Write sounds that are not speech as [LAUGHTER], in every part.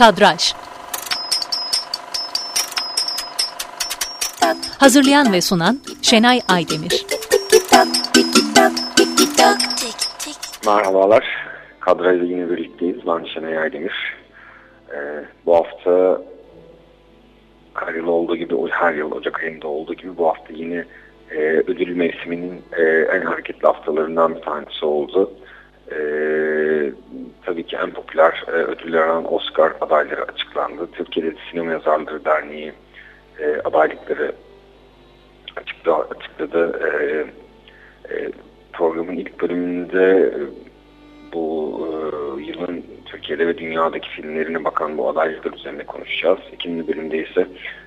Kadraj Hazırlayan ve sunan Şenay Aydemir Merhabalar, kadrajda yine birlikteyiz. Ben Şenay Aydemir. Ee, bu hafta her yıl olduğu gibi, her yıl Ocak ayında olduğu gibi bu hafta yine e, ödül mevsiminin e, en hareketli haftalarından bir tanesi oldu. E, tabii ki en popüler e, ödüller alan Oscar adayları açıklandı. Türkiye'de Sinema Yazarları Derneği e, adaylıkları açıkladı. açıkladı. E, e, programın ilk bölümünde bu e, yılın Türkiye'de ve dünyadaki filmlerine bakan bu adaylıklar üzerine konuşacağız. İkinci bölümde ise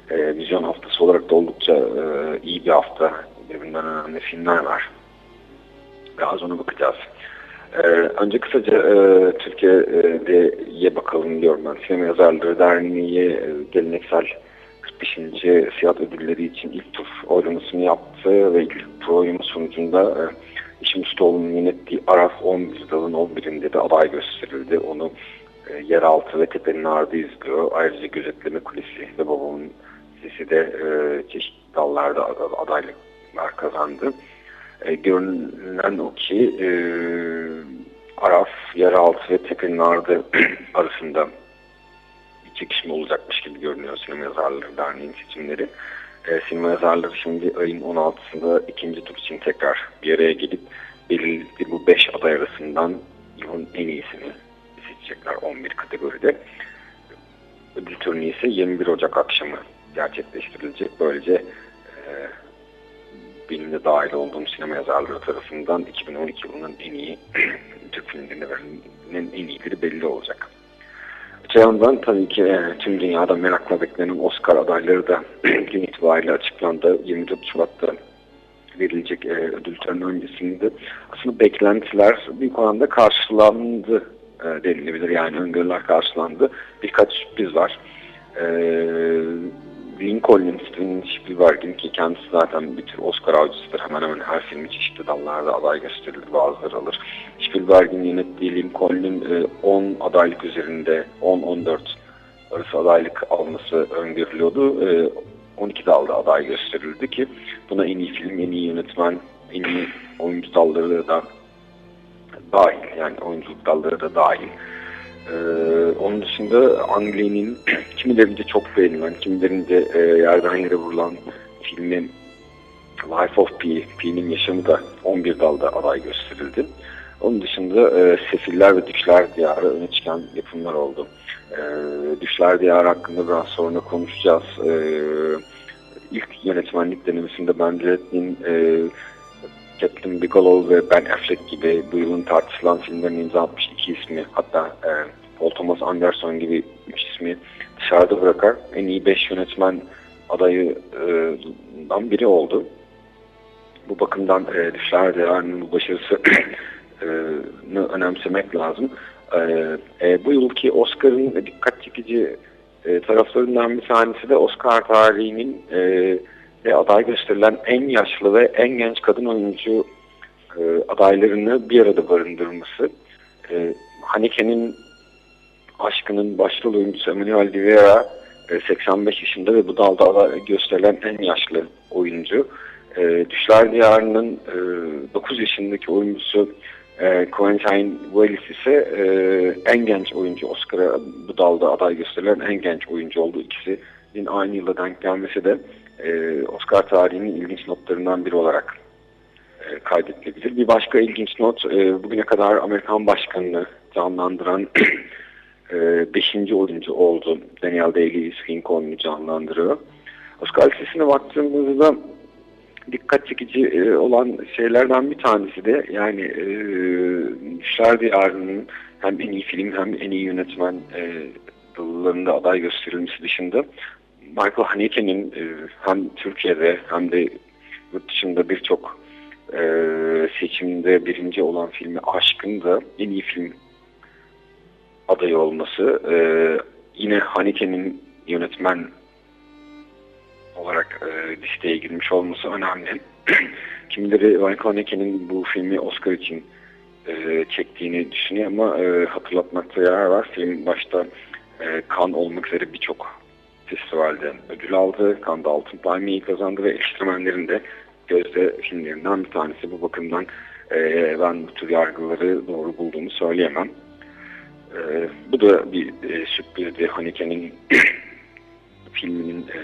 e, vizyon haftası olarak da oldukça e, iyi bir hafta. Birbirinden önemli filmler var. Biraz ona bakacağız. Ee, önce kısaca e, Türkiye'ye bakalım diyorum ben. Sinema Yazarları Derneği e, geleneksel 45. Siyah Ödülleri için ilk tur oylamasını yaptı ve ilk tur oylaması sonucunda e, İşim Ustaoğlu'nun yönettiği Araf 11 dalın 11'inde de aday gösterildi. Onu e, yeraltı ve tepenin ardı izliyor. Ayrıca gözetleme kulesi ve babamın sesi de e, çeşitli dallarda adaylıklar kazandı. E, görünen o ki e, Araf, yeraltı ve tepenin ardı [CLEARS THROAT] arasında bir çekişme olacakmış gibi görünüyor Sinema Yazarları Derneği'nin seçimleri. E, sinema yazarları şimdi ayın 16'sında ikinci tur için tekrar bir araya gelip belirli bu 5 aday arasından yılın en iyisini seçecekler 11 kategoride. Ödül töreni ise 21 Ocak akşamı gerçekleştirilecek. Böylece e, benim dahil olduğum sinema yazarları tarafından 2012 yılının en iyi [CLEARS THROAT] Türk filmlerine verilen en iyileri belli olacak. Öte yandan tabii ki e, tüm dünyada merakla beklenen Oscar adayları da [CLEARS THROAT] gün itibariyle açıklandı. 24 Şubat'ta verilecek e, ödül töreni öncesinde aslında beklentiler büyük oranda karşılandı e, denilebilir. Yani öngörüler karşılandı. Birkaç sürpriz var. E, Lincoln'un Steven Spielberg'in ki kendisi zaten bir tür Oscar avcısıdır. Hemen hemen her filmi çeşitli dallarda aday gösterilir, bazıları alır. Spielberg'in yönettiği Lincoln'un 10 e, adaylık üzerinde 10-14 arası adaylık alması öngörülüyordu. 12 dalda aday gösterildi ki buna en iyi film, en iyi yönetmen, en iyi oyuncu dalları da dahil. Yani oyunculuk dalları da dahil. Ee, onun dışında Ang [CLEARS THROAT] kimilerince çok beğenilen, kimilerince e, yerden yere vurulan filmi Life of Pi, Pi'nin yaşamı da 11 dalda aday gösterildi. Onun dışında e, Sefiller ve Düşler Diyarı öne çıkan yapımlar oldu. E, Düşler Diyarı hakkında biraz sonra konuşacağız. E, ilk yönetmenlik denemesinde Ben Redney'in e, Catherine Bigelow ve Ben Affleck gibi bu yılın tartışılan filmlerin imza atmış iki ismi hatta e, Paul Thomas Anderson gibi üç ismi dışarıda bırakar. En iyi beş yönetmen adayından biri oldu. Bu bakımdan e, Düşler Diyarı'nın bu başarısını [COUGHS] önemsemek lazım. E, e, bu yılki Oscar'ın dikkat çekici e, taraflarından bir tanesi de Oscar tarihinin e, ve aday gösterilen en yaşlı ve en genç kadın oyuncu e, adaylarını bir arada barındırması. E, Haneke'nin aşkının başrol oyuncusu Emmanuel Rivera e, 85 yaşında ve bu dalda aday gösterilen en yaşlı oyuncu. E, Düşler Diyarı'nın e, 9 yaşındaki oyuncusu e, Quentin Willis ise e, en genç oyuncu Oscar'a bu dalda aday gösterilen en genç oyuncu oldu. İkisinin aynı yılda denk gelmesi de e, Oscar tarihinin ilginç notlarından biri olarak e, kaydedilebilir. Bir başka ilginç not e, bugüne kadar Amerikan başkanını canlandıran [CLEARS THROAT] e, beşinci oyuncu oldu. Daniel Day-Lewis Lincoln'u canlandırıyor. Oscar listesine baktığımızda dikkat çekici e, olan şeylerden bir tanesi de yani e, Düşler Diyarı'nın hem en iyi film hem en iyi yönetmen e, dallarında aday gösterilmesi dışında Michael Haneke'nin e, hem Türkiye'de hem de yurt dışında birçok e, seçimde birinci olan filmi Aşk'ın da en iyi film adayı olması e, yine Haneke'nin yönetmen olarak e, listeye girmiş olması önemli. [CLEARS THROAT] Kimileri Michael Haneke'nin bu filmi Oscar için e, çektiğini düşünüyor ama e, hatırlatmakta yarar var. Film başta e, kan olmak üzere birçok festivalde ödül aldı. Kanda Altın Palmiye'yi kazandı ve eleştirmenlerin de gözde filmlerinden bir tanesi. Bu bakımdan e, ben bu tür yargıları doğru bulduğumu söyleyemem. E, bu da bir e, sürprizdi. Haneke'nin [COUGHS] filminin e,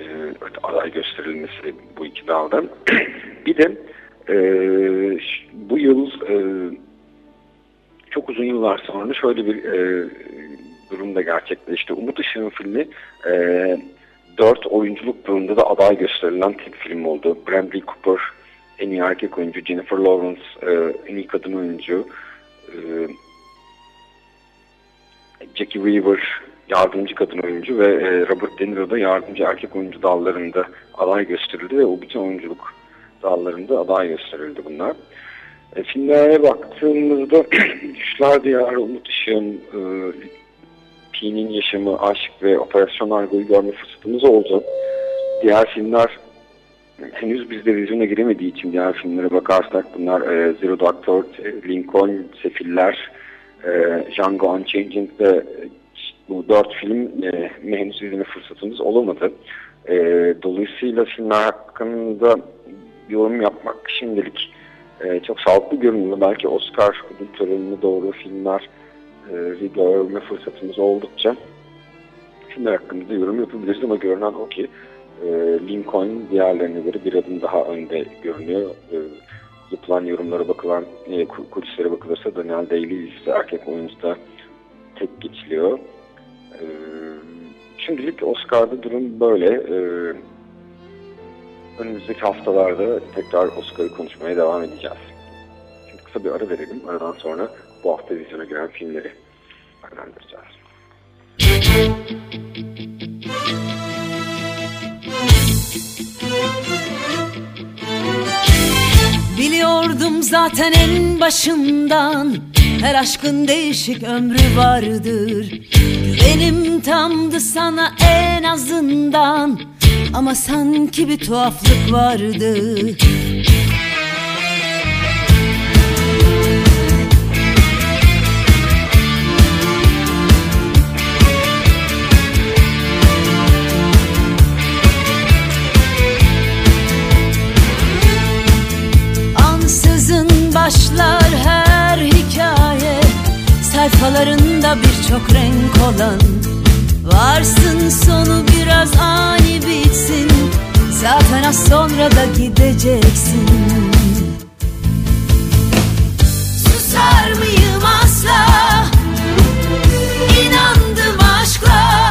aday gösterilmesi bu iki daldan. [COUGHS] bir de e, bu yıl e, çok uzun yıllar sonra şöyle bir e, durumda gerçekleşti. Umut Işık'ın filmi e, dört oyunculuk dalında da aday gösterilen tek film oldu. Bradley Cooper en iyi erkek oyuncu, Jennifer Lawrence e, en iyi kadın oyuncu, e, Jackie Weaver yardımcı kadın oyuncu ve e, Robert De Niro da yardımcı erkek oyuncu dallarında aday gösterildi ve o bütün oyunculuk dallarında aday gösterildi bunlar. E, filmlere baktığımızda [CLEARS THROAT] Düşler Diyarı, Umut Işığım, e, Pi'nin Yaşamı, Aşk ve Operasyon Argo'yu görme fırsatımız oldu. Diğer filmler henüz bizde vizyona giremediği için diğer filmlere bakarsak bunlar e, Zero Dark Thirty, Lincoln, Sefiller, e, Django Unchanging ve bu dört film e, henüz izleme fırsatımız olamadı. E, dolayısıyla filmler hakkında yorum yapmak şimdilik e, çok sağlıklı görünüyor. Belki Oscar ödül törenine doğru filmler e, görme fırsatımız oldukça filmler hakkında yorum yapabiliriz ama görünen o ki e, Lincoln diğerlerine göre bir adım daha önde görünüyor. E, yapılan yorumlara bakılan, kulislere bakılırsa Daniel Day-Lewis erkek oyuncuda tek geçiliyor. Şimdilik Oscar'da durum böyle. Önümüzdeki haftalarda tekrar Oscar'ı konuşmaya devam edeceğiz. Şimdi kısa bir ara verelim. Aradan sonra bu hafta vizyona giren filmleri değerlendireceğiz. Biliyordum zaten en başından. Her aşkın değişik ömrü vardır. Güvenim tamdı sana en azından. Ama sanki bir tuhaflık vardı başlar her hikaye. Sayfalarında birçok renk olan. Varsın sonu biraz ani bitsin. Zaten az sonra da gideceksin. Susar mıyım asla? İnandım aşkla.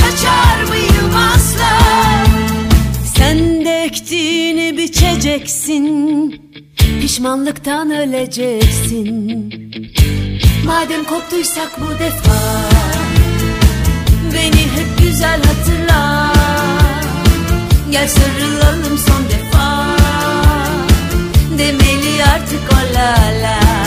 Kaçar asla? Sen de ektiğini Pişmanlıktan öleceksin. Madem koptuysak bu defa Beni hep güzel hatırla. Gel sarılalım son defa. Demeli artık o la la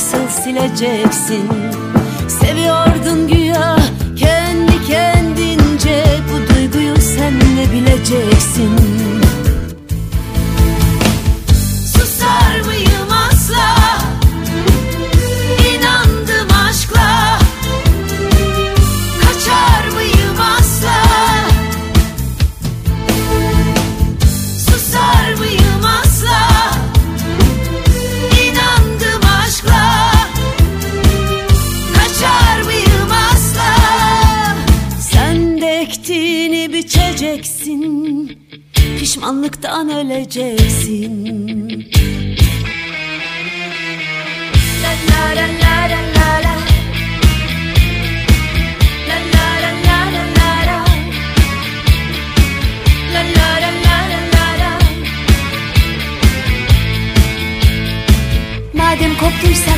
nasıl sileceksin? Seviyordun güya kendi kendince Bu duyguyu sen de bileceksin öleceksin la La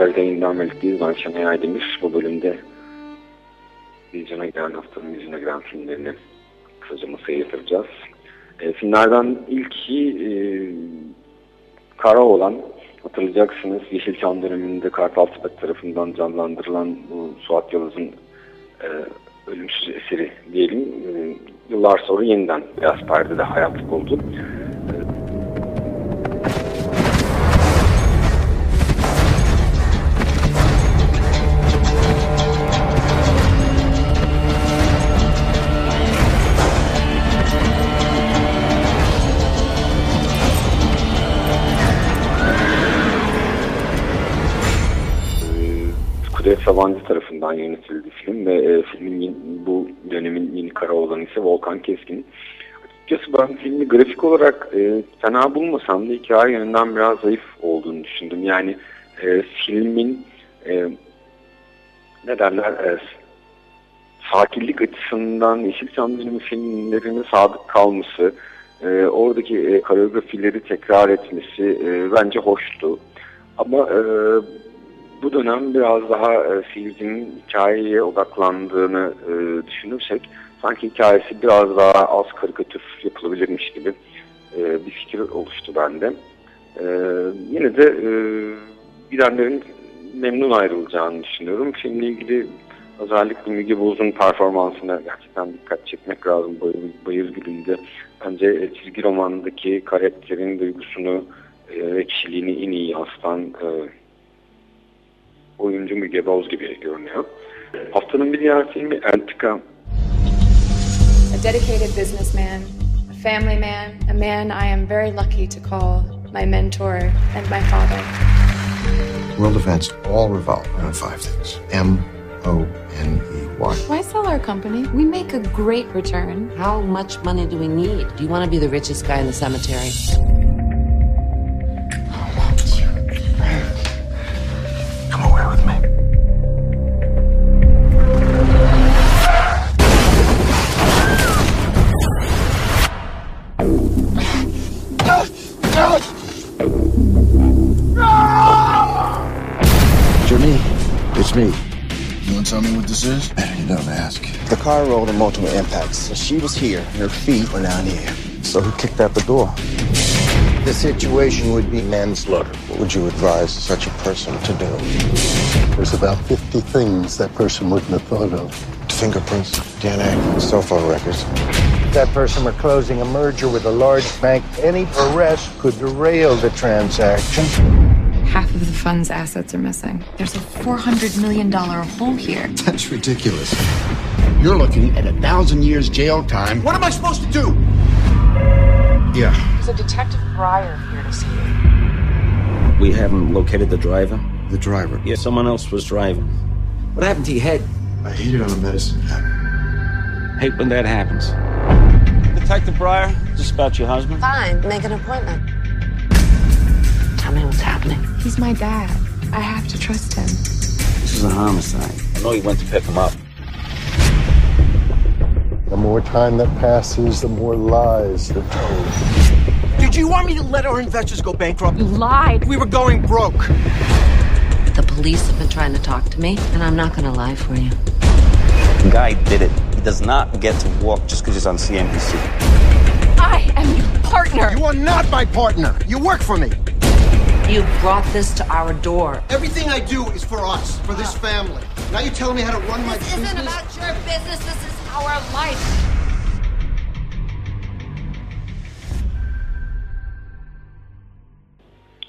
Kadral yayından. Ben Şenay Aydemir. Bu bölümde vizyona giren haftanın yüzüne giren filmlerini kısaca masaya yatıracağız. E, filmlerden ilki e, Kara olan hatırlayacaksınız Yeşilçam döneminde Kartal Tibet tarafından canlandırılan bu Suat Yavuz'un e, ölümsüz eseri diyelim. E, yıllar sonra yeniden Beyaz Perde'de hayatlık oldu. Ee, Sabancı tarafından yönetildi film ve e, filmin bu dönemin yeni kara olanı ise Volkan Keskin. Açıkçası ben filmi grafik olarak e, fena bulmasam da hikaye yönünden biraz zayıf olduğunu düşündüm. Yani e, filmin e, ne derler e, sakinlik açısından Yeşilçam dönemi filmlerine sadık kalması, e, oradaki e, koreografileri tekrar etmesi e, bence hoştu. Ama e, bu dönem biraz daha e, seyircinin hikayeye odaklandığını e, düşünürsek sanki hikayesi biraz daha az karikatür yapılabilirmiş gibi e, bir fikir oluştu bende. E, yine de e, gidenlerin memnun ayrılacağını düşünüyorum. Filmle ilgili özellikle Müge Boz'un performansına gerçekten dikkat çekmek lazım. Bayır Gülü'nde bence e, çizgi romandaki karakterin duygusunu e, ve kişiliğini en iyi yansıtan e, oyuncu Müge Boz gibi görünüyor. Haftanın bir diğer filmi Antika. a dedicated businessman, a family man, a man I am very lucky to call my mentor and my father. World events all revolve around five things M O N E Y. Why sell our company? We make a great return. How much money do we need? Do you want to be the richest guy in the cemetery? It's. You want to tell me what this is? You don't ask. The car rolled in multiple impacts. So she was here, and her feet were down here. So who kicked out the door? The situation would be manslaughter. What would you advise such a person to do? There's about 50 things that person wouldn't have thought of. Fingerprints, DNA, cell phone records. If that person were closing a merger with a large bank, any arrest could derail the transaction. Half of the fund's assets are missing. There's a $400 million hole here. That's ridiculous. You're looking at a thousand years jail time. What am I supposed to do? Yeah. There's a Detective Breyer here to see you. We haven't located the driver. The driver. Yeah, someone else was driving. What happened to your head? I hit it on a medicine cabinet. Hate when that happens. Detective Breyer, just about your husband. Fine, make an appointment. He's my dad. I have to trust him. This is a homicide. I know you went to pick him up. The more time that passes, the more lies that told. Did you want me to let our investors go bankrupt? You lied. We were going broke. The police have been trying to talk to me, and I'm not going to lie for you. The guy did it. He does not get to walk just because he's on CNBC. I am your partner. You're not my partner. You work for me. You brought this to our door. Everything I do is for us, for this family. Now you're telling me how to run my This isn't business? about your business. This is our life.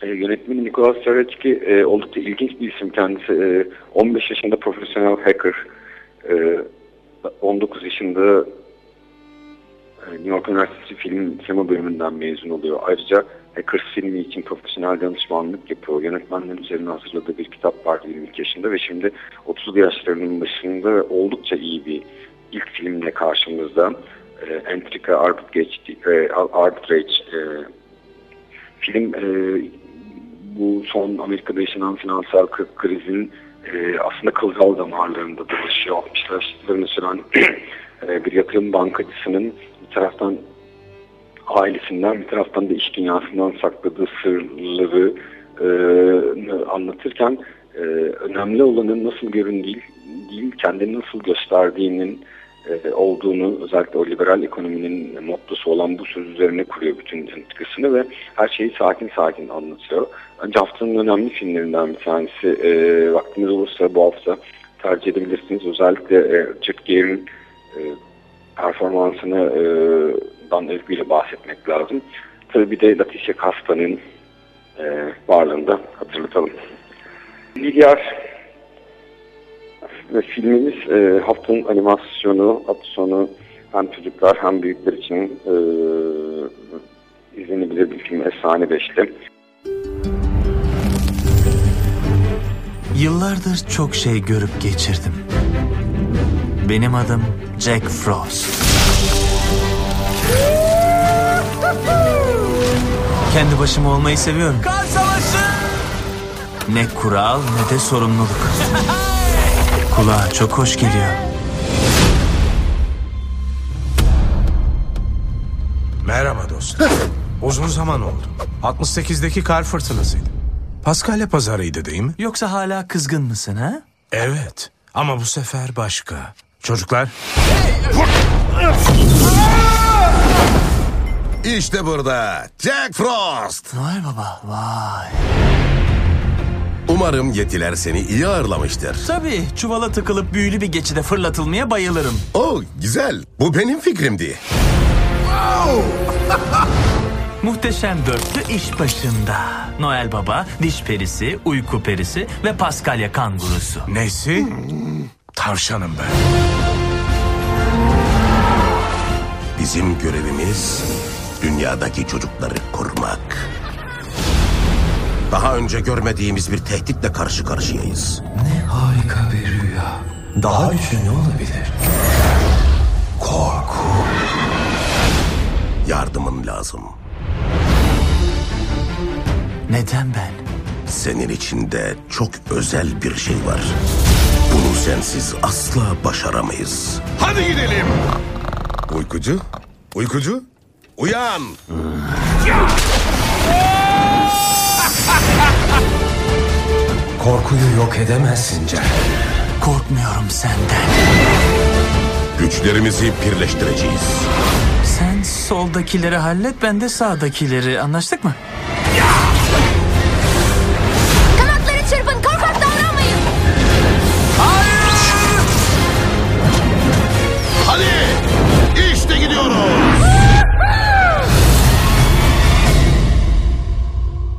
E, yönetmeni Nikolas Saracki e, oldukça ilginç bir isim kendisi. E, 15 yaşında profesyonel hacker. E, 19 yaşında e, New York Üniversitesi Film Sinema bölümünden mezun oluyor. Ayrıca Hackers filmi için profesyonel danışmanlık yapıyor. Yönetmenlerin üzerine hazırladığı bir kitap var 22 yaşında ve şimdi 30 yaşlarının başında oldukça iyi bir ilk filmle karşımızda. E, Entrika Arbitrage, e, Arbitrage e, film e, bu son Amerika'da yaşanan finansal kri- krizin e, aslında kılcal damarlarında dolaşıyor. 60'lar yaşlarını süren [CLEARS THROAT] e, bir yatırım bankacısının bir taraftan ailesinden bir taraftan da iş dünyasından sakladığı sırları e, anlatırken e, önemli olanın nasıl görün değil, kendini nasıl gösterdiğinin e, olduğunu özellikle o liberal ekonominin mottosu olan bu söz üzerine kuruyor bütün entrikasını ve her şeyi sakin sakin anlatıyor. Bence haftanın önemli filmlerinden bir tanesi. E, vaktiniz olursa bu hafta tercih edebilirsiniz. Özellikle e, Richard Gere'in e, performansını e, dan övgüyle bahsetmek lazım. Tabii bir de Leticia Casta'nın e, varlığını da hatırlatalım. Lilyar ve filmimiz e, haftanın animasyonu, hafta sonu hem çocuklar hem büyükler için e, izlenebilir bir film Efsane Beşli. Yıllardır çok şey görüp geçirdim. Benim adım Jack Frost. Kendi başıma olmayı seviyorum. Kar savaşı! Ne kural ne de sorumluluk. Kulağa çok hoş geliyor. Merhaba dostum. Uzun zaman oldu. 68'deki kar fırtınasıydı. Paskalya pazarıydı değil mi? Yoksa hala kızgın mısın ha? Evet. Ama bu sefer başka. Çocuklar. İşte burada Jack Frost. Vay baba vay. Umarım yetiler seni iyi ağırlamıştır. Tabii çuvala tıkılıp büyülü bir geçide fırlatılmaya bayılırım. Oh güzel. Bu benim fikrimdi. [LAUGHS] Muhteşem dörtlü iş başında. Noel Baba, diş perisi, uyku perisi ve Paskalya kangurusu. Nesi? Tavşanım ben. Bizim görevimiz dünyadaki çocukları korumak. Daha önce görmediğimiz bir tehditle karşı karşıyayız. Ne harika bir rüya. Daha güçlü ne olabilir? Korku. Yardımın lazım. Neden ben? Senin içinde çok özel bir şey var. Bunu sensiz asla başaramayız. Hadi gidelim. Uykucu, uykucu, uyan. Korkuyu yok edemezsin Jack. Korkmuyorum senden. Güçlerimizi birleştireceğiz. Sen soldakileri hallet, ben de sağdakileri. Anlaştık mı?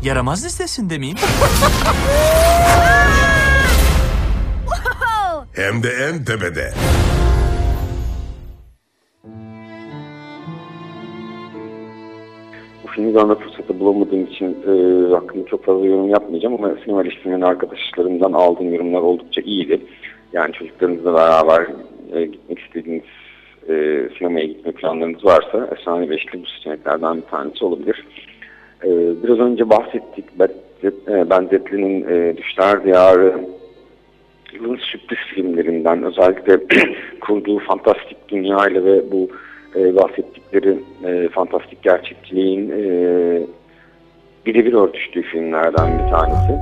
Yaramaz listesinde miyim? [LAUGHS] Hem de en tepede. Bu filmi görme fırsatı bulamadığım için e, hakkında çok fazla yorum yapmayacağım ama sinema eleştirmen arkadaşlarımdan aldığım yorumlar oldukça iyiydi. Yani çocuklarınızla beraber e, gitmek istediğiniz e, sinemaya gitme planlarınız varsa Efsane Beşli bu seçeneklerden bir tanesi olabilir. E, biraz önce bahsettik Ben- e, e, Düşler Diyarı yılın sürpriz filmlerinden özellikle [CLEARS THROAT] kurduğu fantastik dünyayla ve bu e, bahsettikleri e, fantastik gerçekçiliğin e, birebir örtüştüğü filmlerden bir tanesi.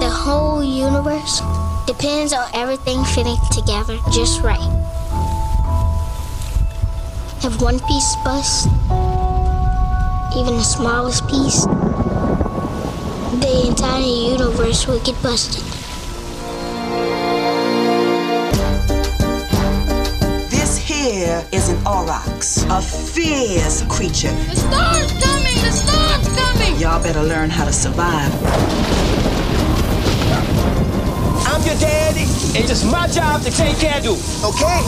The whole universe depends on everything fitting together just right. If one piece busts, even the smallest piece, the entire universe will get busted. This here is an aurochs, a fierce creature. The storm's coming! The storm's coming! Y'all better learn how to survive. I'm daddy, and it's my job to take care of you. Okay?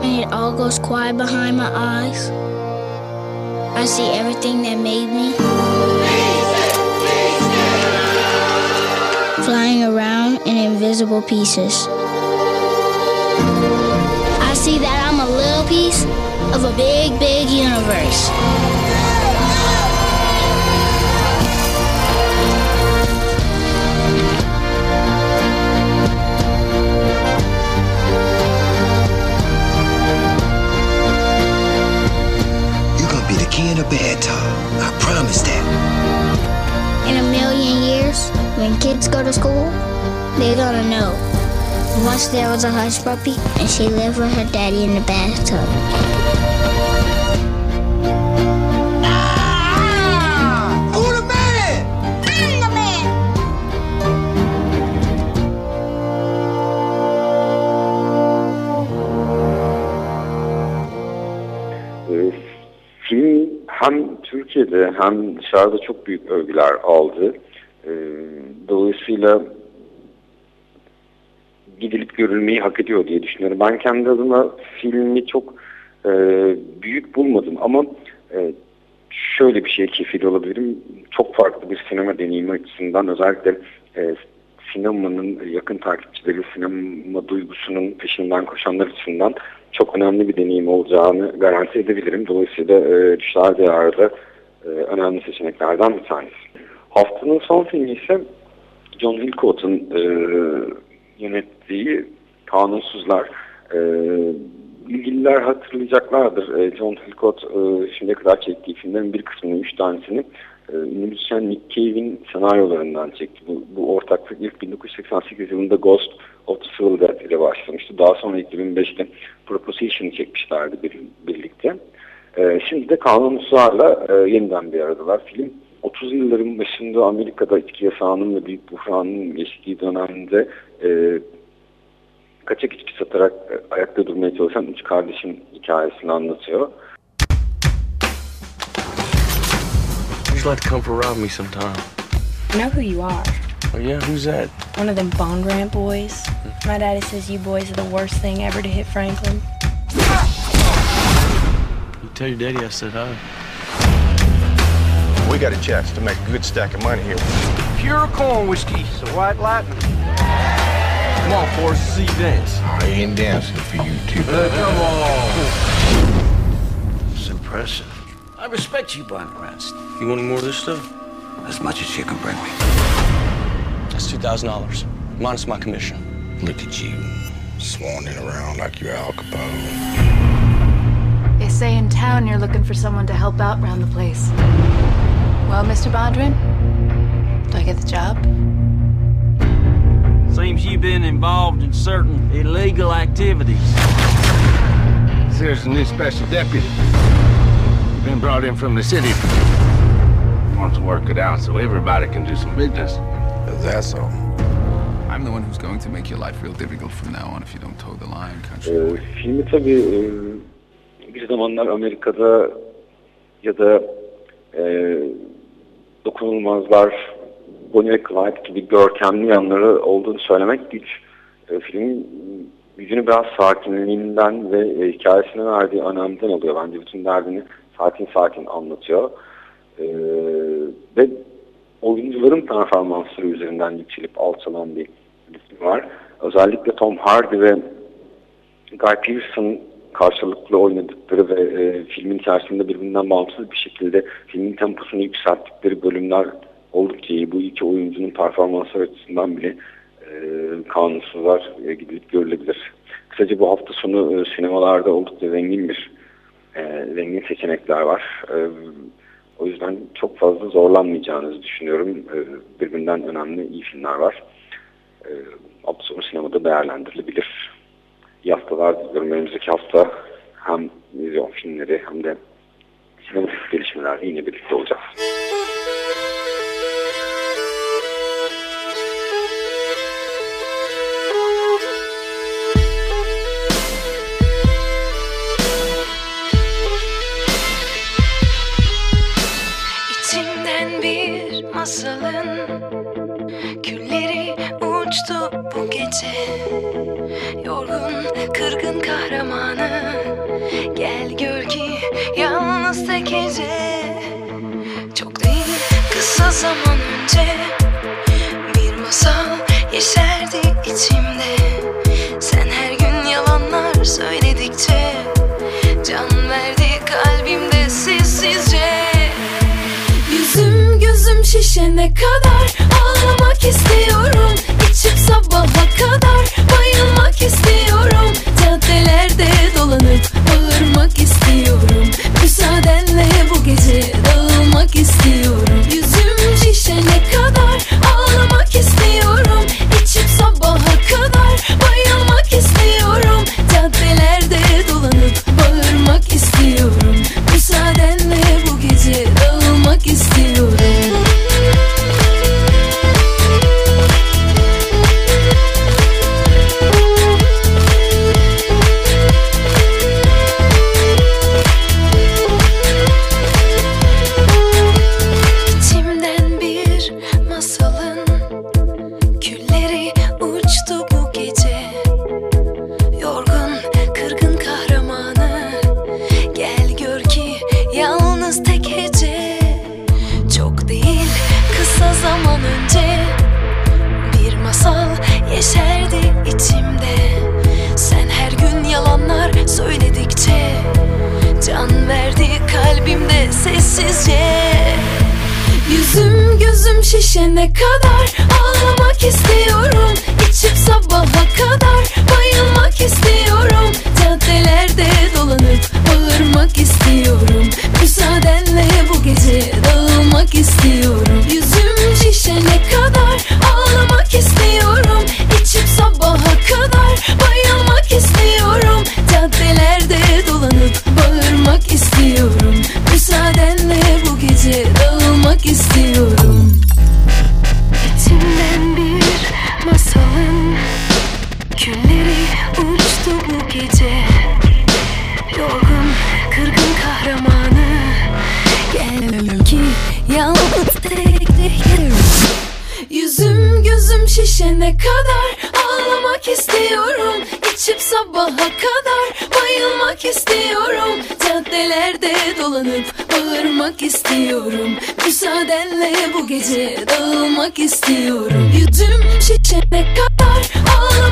When it all goes quiet behind my eyes, I see everything that made me. Flying around in invisible pieces. I see that I'm a little piece of a big, big universe. You're gonna be the king of bad talk. I promise that. In a million years, when kids go to school, they're gonna know. Once there was a hush puppy, and she lived with her daddy in the bathtub. Ee, film hem Türkiye'de hem dışarıda çok büyük övgüler aldı. Ee, dolayısıyla gidilip görülmeyi hak ediyor diye düşünüyorum. Ben kendi adıma filmi çok e, büyük bulmadım ama e, şöyle bir şey kefil olabilirim. Çok farklı bir sinema deneyimi açısından özellikle e, sinemanın yakın takipçileri, sinema duygusunun peşinden koşanlar açısından çok önemli bir deneyim olacağını garanti edebilirim. Dolayısıyla e, Düşler Diyarı'da e, önemli seçeneklerden bir tanesi. Haftanın son filmi ise John Hillcoat'un e, yönettiği Kanunsuzlar. E, ilgililer hatırlayacaklardır. E, John Hillcoat e, şimdiye kadar çektiği filmlerin bir kısmını, üç tanesini e, müzisyen Nick Cave'in senaryolarından çekti. Bu, bu ortaklık ilk 1988 yılında Ghost of the Civil Dead ile başlamıştı. Daha sonra 2005'te Proposition'ı çekmişlerdi bir, birlikte. E, şimdi de Kanunsuzlarla e, yeniden bir aradalar. Film 30 yılların başında Amerika'da içki yasağının ve büyük buhranın geçtiği dönemde e, kaçak içki satarak e, ayakta durmaya çalışan üç kardeşin hikayesini anlatıyor. You'd like to come for rob me sometime. I know who you are. Oh yeah, who's that? One of them Bond Ramp boys. Hmm. My daddy says you boys are the worst thing ever to hit Franklin. You tell your daddy I said hi. We got a chance to make a good stack of money here. Pure corn whiskey, so white lightning. Come on, Forrest, see you dance. I ain't dancing for you two. Uh, come on. It's impressive. I respect you, Barney Rance. You want any more of this stuff? As much as you can bring me. That's two thousand dollars. Minus my commission. Look at you, swanning around like you're Al Capone. They say in town you're looking for someone to help out around the place. Well, Mr. Bondrin, do I get the job? Seems you've been involved in certain illegal activities. There's a new special deputy. Been brought in from the city. Wants to work it out so everybody can do some business. That's all. I'm the one who's going to make your life real difficult from now on if you don't toe the line, country Ee, filmi tabii e, bir zamanlar Amerika'da ya da e, dokunulmazlar, Bonnie ve Clyde gibi görkemli yanları olduğunu söylemek güç. E, filmin gücünü biraz sakinliğinden ve e, hikayesine verdiği önemden alıyor. Bence bütün derdini sakin sakin anlatıyor. E, ve oyuncuların performansları üzerinden yükselip alçalan bir film var. Özellikle Tom Hardy ve Guy Pearson karşılıklı oynadıkları ve e, filmin içerisinde birbirinden bağımsız bir şekilde filmin temposunu yükselttikleri bölümler oldukça iyi. Bu iki oyuncunun performansları açısından bile e, kanunsuzlar e, gidilip görülebilir. Kısaca bu hafta sonu e, sinemalarda oldukça zengin bir e, zengin seçenekler var. O yüzden çok fazla zorlanmayacağınızı düşünüyorum. Birbirinden önemli iyi filmler var. Hafta sonu sinemada değerlendirilebilir. İyi haftalar diliyorum. Önümüzdeki hafta hem vizyon filmleri hem de sinematik gelişmelerle yine birlikte olacağız. Kırgın kahramanı Gel gör ki yalnız tek gece. Çok değil kısa zaman önce. Bir masal yeşerdi içimde. Sen her gün yalanlar söyledikçe. Can verdi kalbimde sessizce. Yüzüm gözüm şişene kadar Ağlamak istiyorum. İçip sabaha kadar dolanıp Bağırmak istiyorum. Müsaadenle bu gece Dağılmak istiyorum sessizce Yüzüm gözüm şişene kadar? Ağlamak istiyorum. İçip sabaha kadar Bayılmak istiyorum. Caddelerde dolanıp Bağırmak istiyorum. Müsaadenle bu gece Dağılmak istiyorum. Yüzüm şişene kadar istiyorum. İçimden bir masalın Külleri uçtu bu gece. Yorgun kırgın kahramanı Gel ki yalnız tek. Yüzüm gözüm şişene kadar Ağlamak istiyorum. İçip sabaha kadar Bayılmak istiyorum. Caddelerde dolanıp Bağırmak istiyorum Müsaadenle bu gece Dağılmak istiyorum. Yüzüm şişene kadar Ağlamak